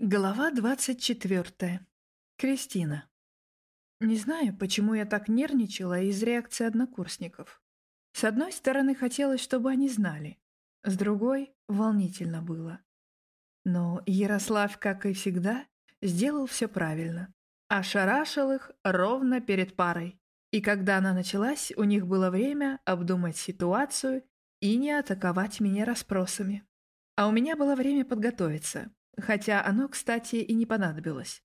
Глава 24. Кристина. Не знаю, почему я так нервничала из реакции однокурсников. С одной стороны, хотелось, чтобы они знали. С другой, волнительно было. Но Ярослав, как и всегда, сделал все правильно. Ошарашил их ровно перед парой. И когда она началась, у них было время обдумать ситуацию и не атаковать меня расспросами. А у меня было время подготовиться, хотя оно, кстати, и не понадобилось.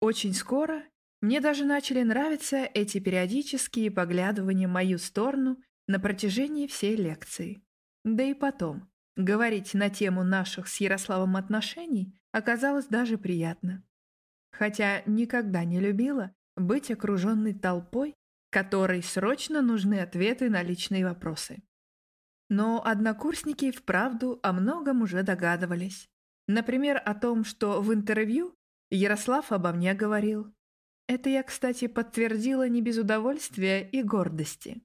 Очень скоро мне даже начали нравиться эти периодические поглядывания в мою сторону на протяжении всей лекции. Да и потом, говорить на тему наших с Ярославом отношений оказалось даже приятно. Хотя никогда не любила быть окруженной толпой, которой срочно нужны ответы на личные вопросы. Но однокурсники вправду о многом уже догадывались. Например, о том, что в интервью Ярослав обо мне говорил. Это я, кстати, подтвердила не без удовольствия и гордости.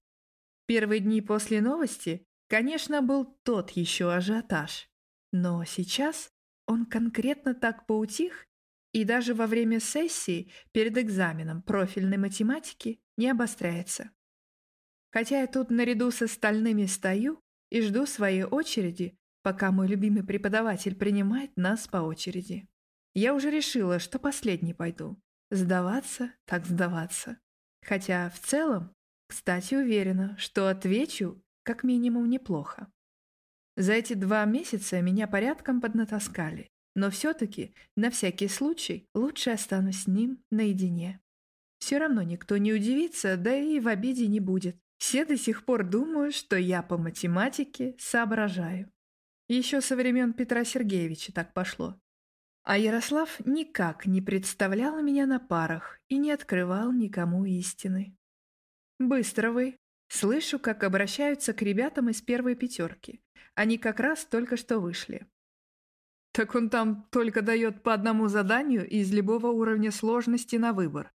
Первые дни после новости, конечно, был тот еще ажиотаж. Но сейчас он конкретно так поутих, и даже во время сессии перед экзаменом профильной математики не обостряется. Хотя я тут наряду с остальными стою и жду своей очереди, пока мой любимый преподаватель принимает нас по очереди. Я уже решила, что последний пойду. Сдаваться, так сдаваться. Хотя в целом, кстати, уверена, что отвечу как минимум неплохо. За эти два месяца меня порядком поднатаскали, но все-таки, на всякий случай, лучше останусь с ним наедине. Все равно никто не удивится, да и в обиде не будет. Все до сих пор думают, что я по математике соображаю. Еще со времен Петра Сергеевича так пошло. А Ярослав никак не представлял меня на парах и не открывал никому истины. «Быстро вы!» Слышу, как обращаются к ребятам из первой пятерки. Они как раз только что вышли. Так он там только дает по одному заданию из любого уровня сложности на выбор.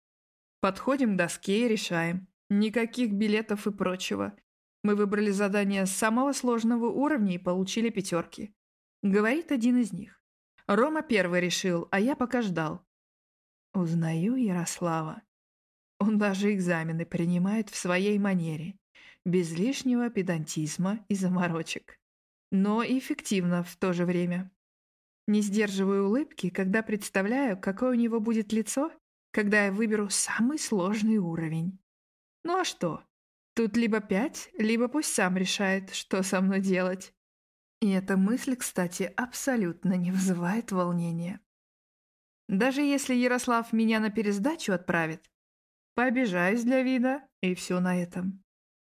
Подходим к доске и решаем. Никаких билетов и прочего. Мы выбрали задание самого сложного уровня и получили пятерки. Говорит один из них. Рома первый решил, а я пока ждал. Узнаю Ярослава. Он даже экзамены принимает в своей манере, без лишнего педантизма и заморочек. Но эффективно в то же время. Не сдерживаю улыбки, когда представляю, какое у него будет лицо, когда я выберу самый сложный уровень. Ну а что? Тут либо пять, либо пусть сам решает, что со мной делать. И эта мысль, кстати, абсолютно не вызывает волнения. Даже если Ярослав меня на пересдачу отправит, пообижаюсь для вида, и все на этом.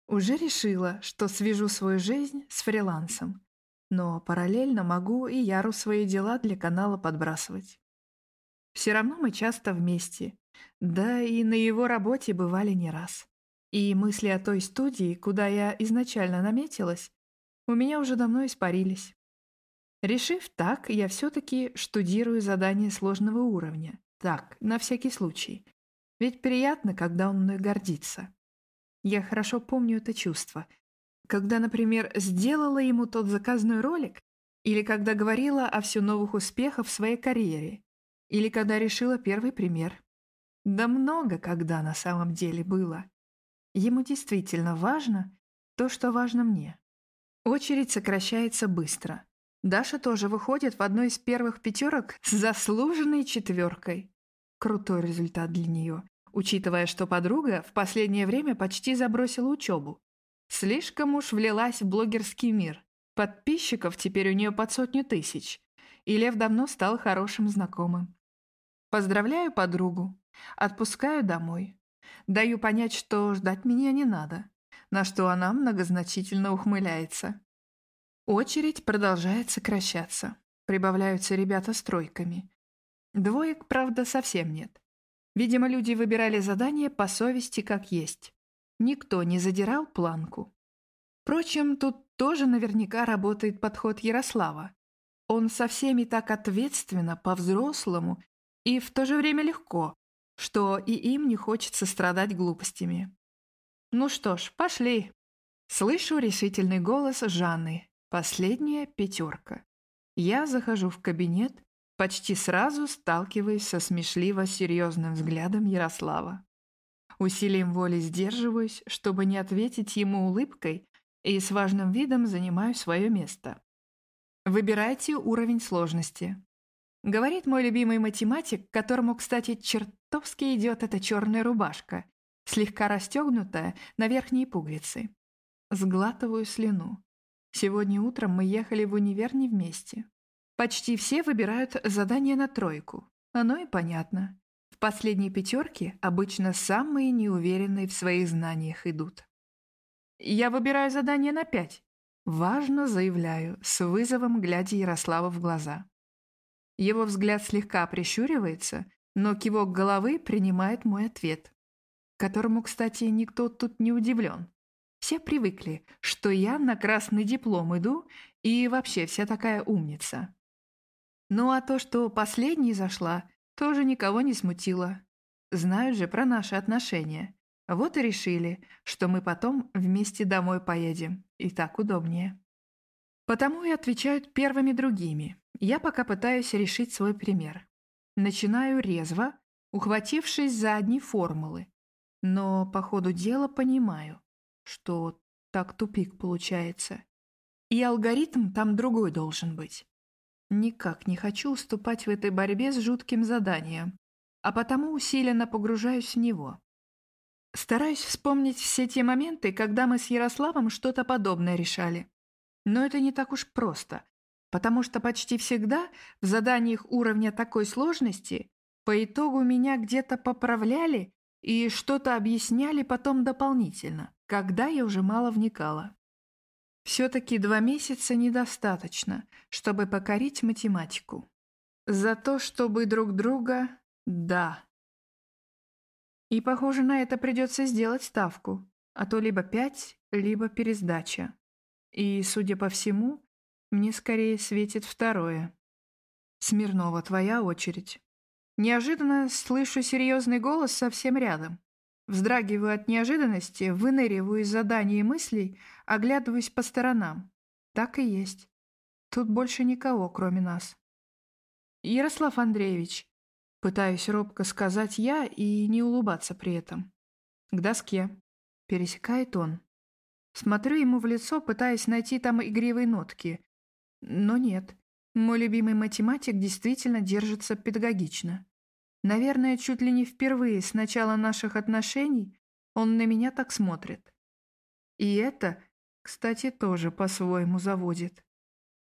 Уже решила, что свяжу свою жизнь с фрилансом, но параллельно могу и Яру свои дела для канала подбрасывать. Все равно мы часто вместе, да и на его работе бывали не раз. И мысли о той студии, куда я изначально наметилась, у меня уже давно испарились. Решив так, я все-таки штудирую задание сложного уровня. Так, на всякий случай. Ведь приятно, когда он мной гордится. Я хорошо помню это чувство. Когда, например, сделала ему тот заказной ролик, или когда говорила о все новых успехах в своей карьере, или когда решила первый пример. Да много когда на самом деле было. Ему действительно важно то, что важно мне. Очередь сокращается быстро. Даша тоже выходит в одной из первых пятерок с заслуженной четверкой. Крутой результат для нее, учитывая, что подруга в последнее время почти забросила учебу. Слишком уж влилась в блогерский мир. Подписчиков теперь у нее под сотню тысяч. И Лев давно стал хорошим знакомым. Поздравляю подругу. Отпускаю домой. Даю понять, что ждать меня не надо, на что она многозначительно ухмыляется. Очередь продолжает сокращаться. Прибавляются ребята с тройками. Двоек, правда, совсем нет. Видимо, люди выбирали задание по совести как есть. Никто не задирал планку. Впрочем, тут тоже наверняка работает подход Ярослава. Он со всеми так ответственно, по-взрослому и в то же время легко, что и им не хочется страдать глупостями. Ну что ж, пошли. Слышу решительный голос Жанны. Последняя пятерка. Я захожу в кабинет, почти сразу сталкиваясь со смешливо-серьезным взглядом Ярослава. Усилием воли сдерживаюсь, чтобы не ответить ему улыбкой, и с важным видом занимаю свое место. Выбирайте уровень сложности. Говорит мой любимый математик, которому, кстати, чертовски идет эта черная рубашка, слегка расстегнутая на верхние пуговицы. Сглатываю слюну. Сегодня утром мы ехали в универ не вместе. Почти все выбирают задание на тройку. Оно и понятно. В последней пятерке обычно самые неуверенные в своих знаниях идут. Я выбираю задание на пять. Важно заявляю, с вызовом глядя Ярославу в глаза. Его взгляд слегка прищуривается, но кивок головы принимает мой ответ, которому, кстати, никто тут не удивлен. Все привыкли, что я на красный диплом иду и вообще вся такая умница. Ну а то, что последней зашла, тоже никого не смутило. Знают же про наши отношения. Вот и решили, что мы потом вместе домой поедем, и так удобнее. Потому и отвечают первыми другими. Я пока пытаюсь решить свой пример. Начинаю резво, ухватившись за одни формулы. Но по ходу дела понимаю, что так тупик получается. И алгоритм там другой должен быть. Никак не хочу уступать в этой борьбе с жутким заданием, а потому усиленно погружаюсь в него. Стараюсь вспомнить все те моменты, когда мы с Ярославом что-то подобное решали. Но это не так уж просто, потому что почти всегда в заданиях уровня такой сложности по итогу меня где-то поправляли и что-то объясняли потом дополнительно, когда я уже мало вникала. Все-таки два месяца недостаточно, чтобы покорить математику. За то, чтобы друг друга – да. И, похоже, на это придется сделать ставку, а то либо пять, либо пересдача. И, судя по всему, мне скорее светит второе. Смирнова, твоя очередь. Неожиданно слышу серьезный голос совсем рядом. Вздрагиваю от неожиданности, выныриваю из заданий и мыслей, оглядываюсь по сторонам. Так и есть. Тут больше никого, кроме нас. Ярослав Андреевич, пытаюсь робко сказать я и не улыбаться при этом. К доске. Пересекает он. Смотрю ему в лицо, пытаясь найти там игривые нотки. Но нет. Мой любимый математик действительно держится педагогично. Наверное, чуть ли не впервые с начала наших отношений он на меня так смотрит. И это, кстати, тоже по-своему заводит.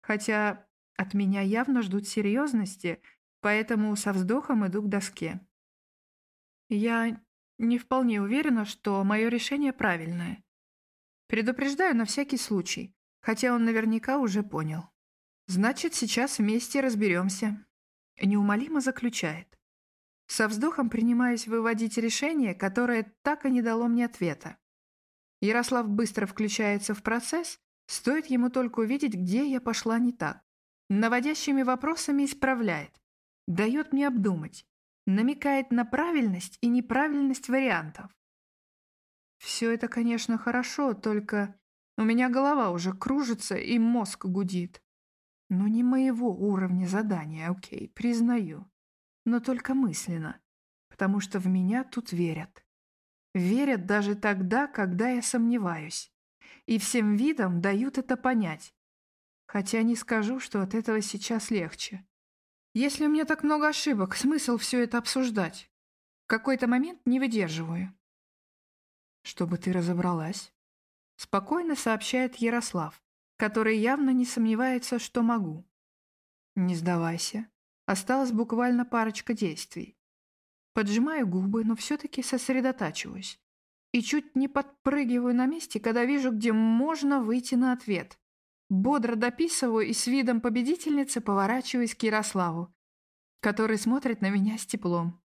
Хотя от меня явно ждут серьезности, поэтому со вздохом иду к доске. Я не вполне уверена, что мое решение правильное. Предупреждаю на всякий случай, хотя он наверняка уже понял. Значит, сейчас вместе разберемся. Неумолимо заключает. Со вздохом принимаюсь выводить решение, которое так и не дало мне ответа. Ярослав быстро включается в процесс, стоит ему только увидеть, где я пошла не так. Наводящими вопросами исправляет, дает мне обдумать, намекает на правильность и неправильность вариантов. Все это, конечно, хорошо, только у меня голова уже кружится и мозг гудит. Но не моего уровня задания, окей, признаю но только мысленно, потому что в меня тут верят. Верят даже тогда, когда я сомневаюсь. И всем видом дают это понять. Хотя не скажу, что от этого сейчас легче. Если у меня так много ошибок, смысл все это обсуждать? В какой-то момент не выдерживаю. Чтобы ты разобралась. Спокойно сообщает Ярослав, который явно не сомневается, что могу. Не сдавайся. Осталась буквально парочка действий. Поджимаю губы, но все-таки сосредотачиваюсь. И чуть не подпрыгиваю на месте, когда вижу, где можно выйти на ответ. Бодро дописываю и с видом победительницы поворачиваюсь к Ярославу, который смотрит на меня с теплом.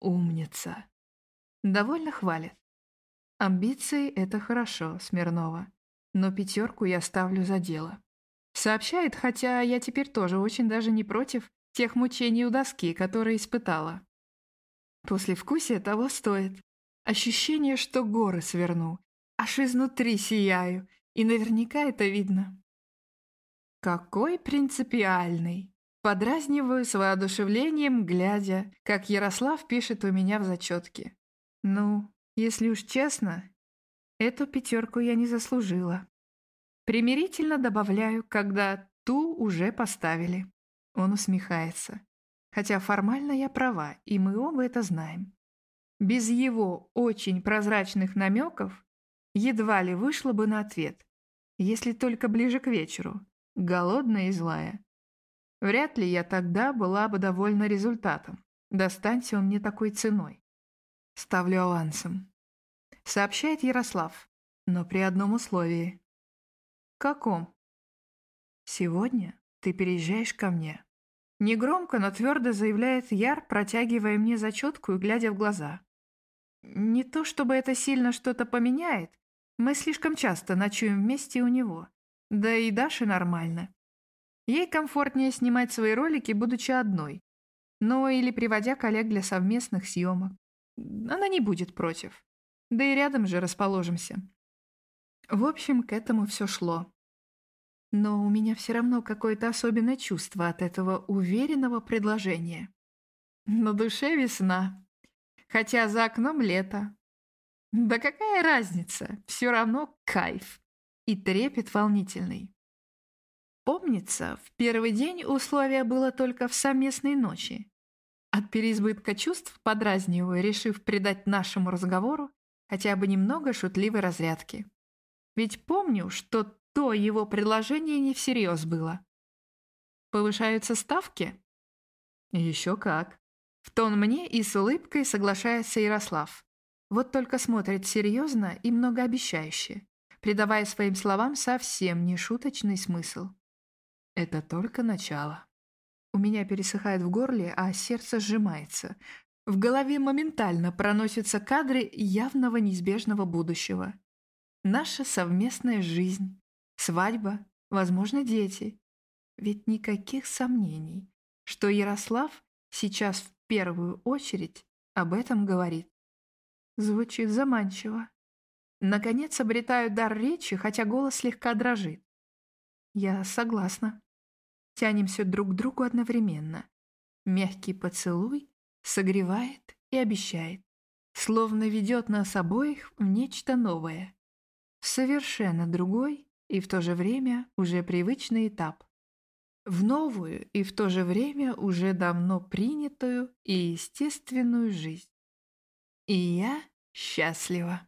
Умница. Довольно хвалит. Амбиции — это хорошо, Смирнова. Но пятерку я ставлю за дело. Сообщает, хотя я теперь тоже очень даже не против, тех мучений у доски, которые испытала. После вкусия того стоит. Ощущение, что горы сверну, аж изнутри сияю, и наверняка это видно. Какой принципиальный. Подразниваю с воодушевлением, глядя, как Ярослав пишет у меня в зачетке. Ну, если уж честно, эту пятерку я не заслужила. Примирительно добавляю, когда ту уже поставили. Он усмехается. Хотя формально я права, и мы оба это знаем. Без его очень прозрачных намеков едва ли вышла бы на ответ, если только ближе к вечеру, голодная и злая. Вряд ли я тогда была бы довольна результатом. Достанься он мне такой ценой. Ставлю авансом. Сообщает Ярослав, но при одном условии. Каком? Сегодня ты переезжаешь ко мне. Негромко, но твердо заявляет Яр, протягивая мне зачетку и глядя в глаза. Не то чтобы это сильно что-то поменяет, мы слишком часто ночуем вместе у него. Да и Даше нормально. Ей комфортнее снимать свои ролики, будучи одной. Ну или приводя коллег для совместных съемок. Она не будет против. Да и рядом же расположимся. В общем, к этому все шло. Но у меня все равно какое-то особенное чувство от этого уверенного предложения. На душе весна, хотя за окном лето. Да какая разница, все равно кайф и трепет волнительный. Помнится, в первый день условие было только в совместной ночи. От переизбытка чувств подразниваю, решив придать нашему разговору хотя бы немного шутливой разрядки. Ведь помню, что то его предложение не всерьез было. Повышаются ставки? Еще как. В тон мне и с улыбкой соглашается Ярослав. Вот только смотрит серьезно и многообещающе, придавая своим словам совсем не шуточный смысл. Это только начало. У меня пересыхает в горле, а сердце сжимается. В голове моментально проносятся кадры явного неизбежного будущего. Наша совместная жизнь, свадьба, возможно, дети. Ведь никаких сомнений, что Ярослав сейчас в первую очередь об этом говорит. Звучит заманчиво. Наконец обретаю дар речи, хотя голос слегка дрожит. Я согласна. Тянемся друг к другу одновременно. Мягкий поцелуй согревает и обещает. Словно ведет нас обоих в нечто новое. Совершенно другой и в то же время уже привычный этап. В новую и в то же время уже давно принятую и естественную жизнь. И я счастлива.